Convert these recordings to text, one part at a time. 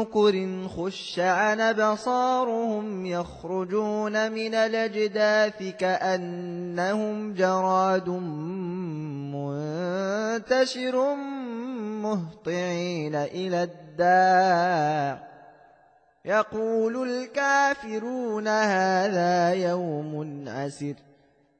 نكر خش عن بصارهم يخرجون من الأجداث كأنهم جراد منتشر مهطعين إلى الداع يقول الكافرون هذا يوم عسر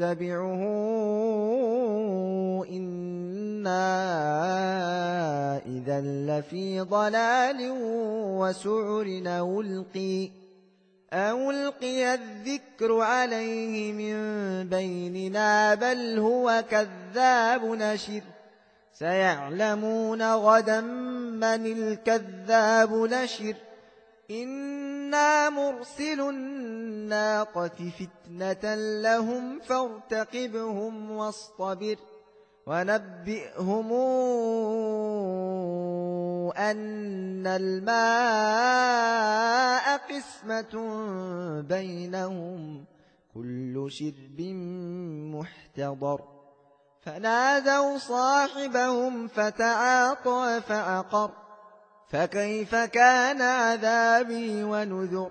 نتبعه إنا إذا لفي ضلال وسعر ألقي ألقي الذكر عليه من بيننا بل هو كذاب نشر. سيعلمون غدا من الكذاب نشر. إنا مرسل الناقة فتنة لهم فارتقبهم واصطبر ونبئهم أن الماء قسمة بينهم كل شرب محتضر فنادوا صاحبهم فتعاطى فعقر فكيف كان عذابي ونذر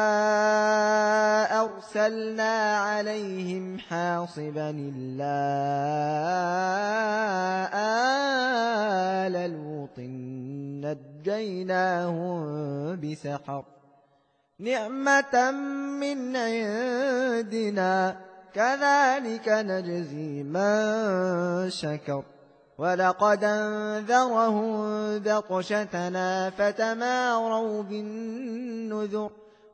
أرسلنا عليهم حاصبا إلا آل لوط نجيناهم بسحر. نعمة من عندنا كذلك نجزي من شكر. ولقد أنذرهم بطشتنا فتماروا بالنذر.